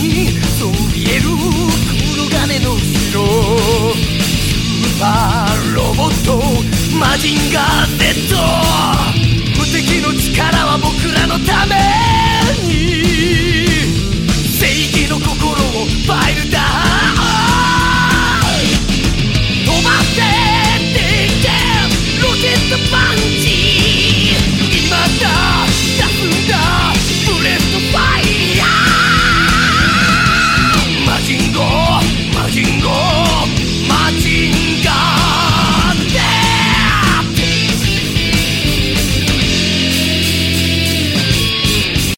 にそびえる黒金の城スーパーロボットマジンガー Z 無敵の力は僕らのために正義の心をファイルダー飛ばせ電源ロケットパンチ今だ出すんだブレス